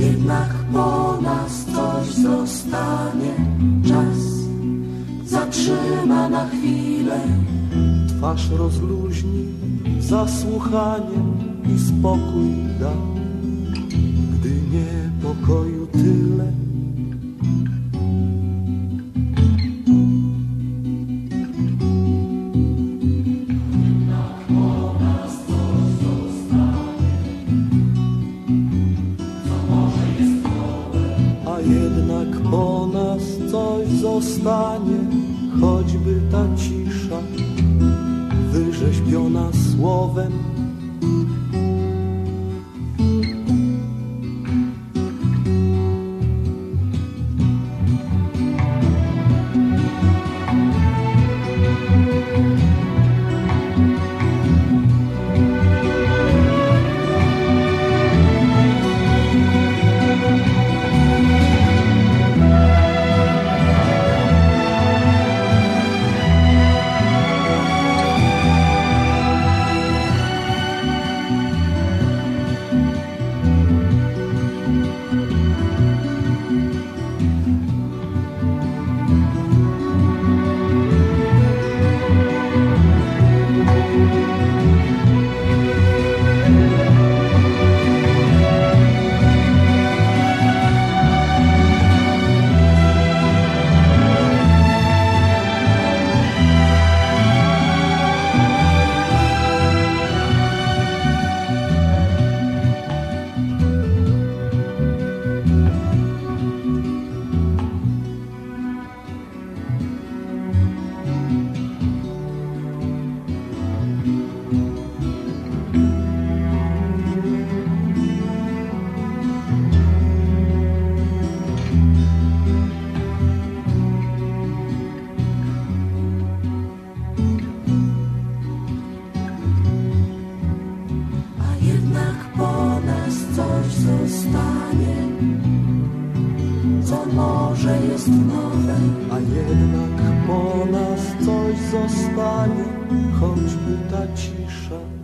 Jednak po nas coś zostanie, czas zatrzyma na chwilę. Twarz rozluźni zasłuchaniem i spokój da, jednak po nas coś zostanie, choćby ta cisza wyrzeźbiona słowem. Jest nowe. A jednak po nas coś zostanie, choćby ta cisza.